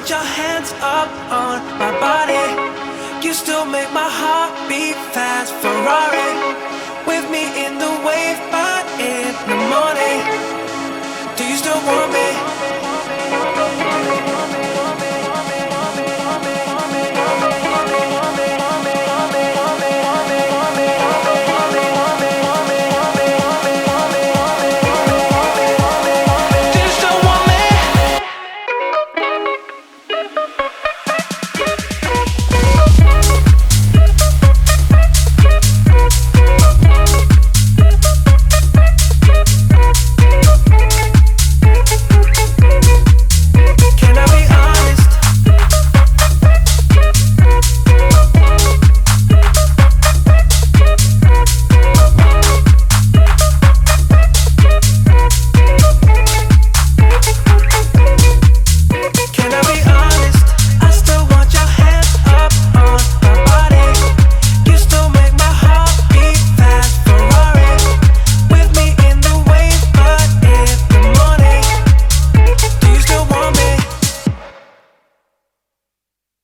Put your hands up on my body. You still make my heart beat fast. Ferrari with me in the wave, but in the morning. Do you still want me?